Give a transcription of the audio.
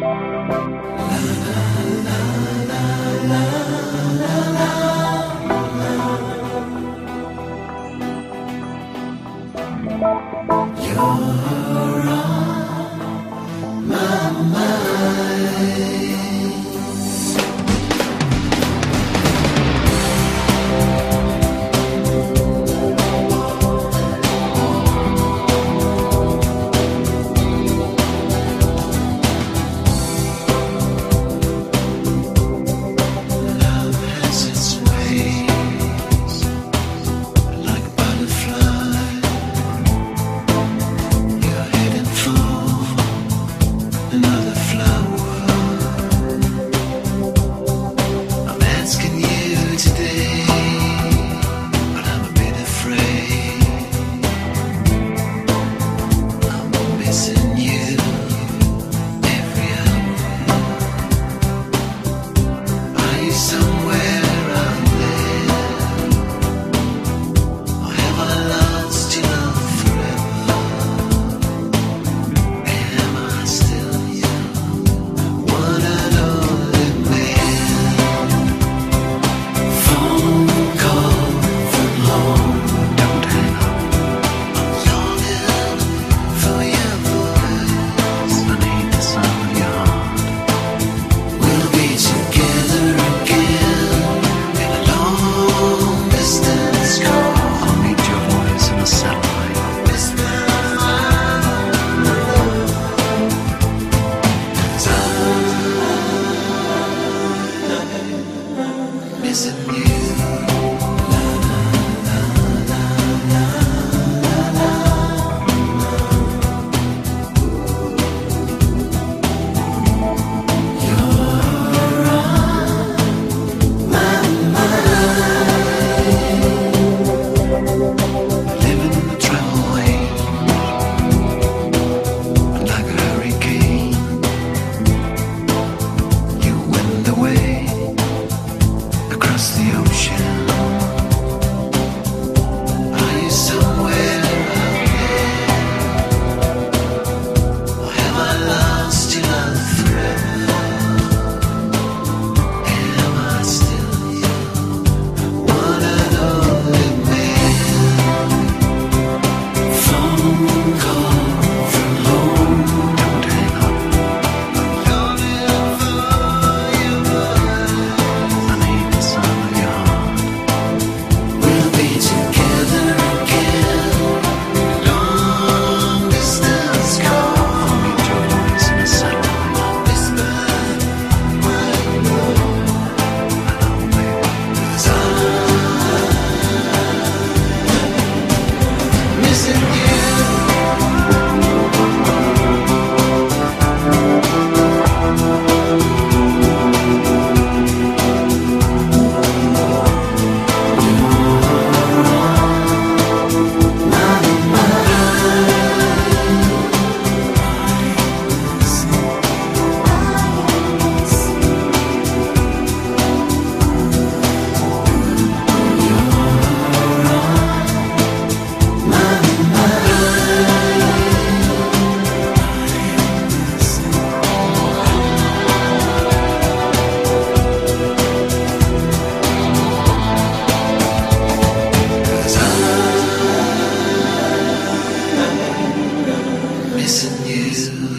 Bye. سو